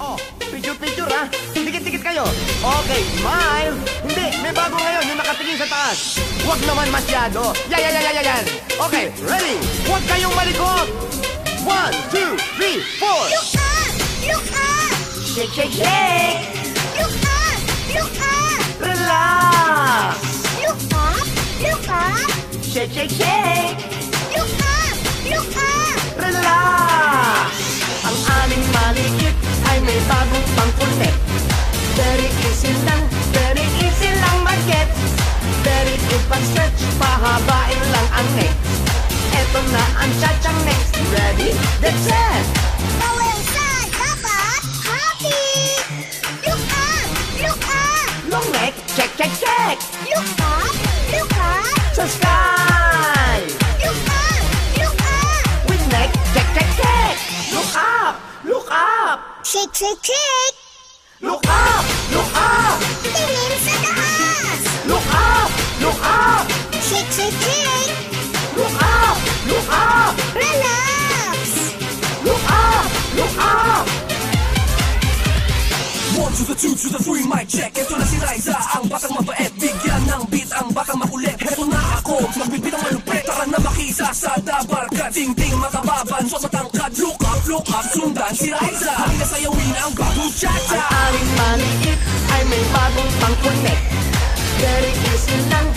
Oh, picture-picture ha. Dikit-dikit kayo. Okay, smile. Hindi, may bago ngayon yung nakatingin sa taas. Huwag naman masyado. Yan, yan, yan, yan, yan. Okay, ready? Huwag kayong malikot. One, two, three, four. Look up! Look up! Shake, shake, shake. Look up! Look up! Relax. Look up! Look up! Shake, shake, shake. Lang ang neck. Eto na ang chachang next. Ready? Get set! Bawal sa dapat happy! Look up! Look up! Long neck, check, check, check! Look up! Look up! Sa sky! Look up! Look up! With neck, check, check, check! Look up! Look up! Shake, shake, shake! Look up! Look up! the two to the three, mic check Ito na si Liza, ang batang mabait Bigyan ng beat ang batang makulit Ito na ako, magbibit ang malupit Tara na makisa sa dabarkad Ting-ting makababan, so matangkad Look up, look up, sundan si Liza Halika sayawin ang bagong cha-cha Ang aling maniit ay may bagong pang-connect. Very easy lang,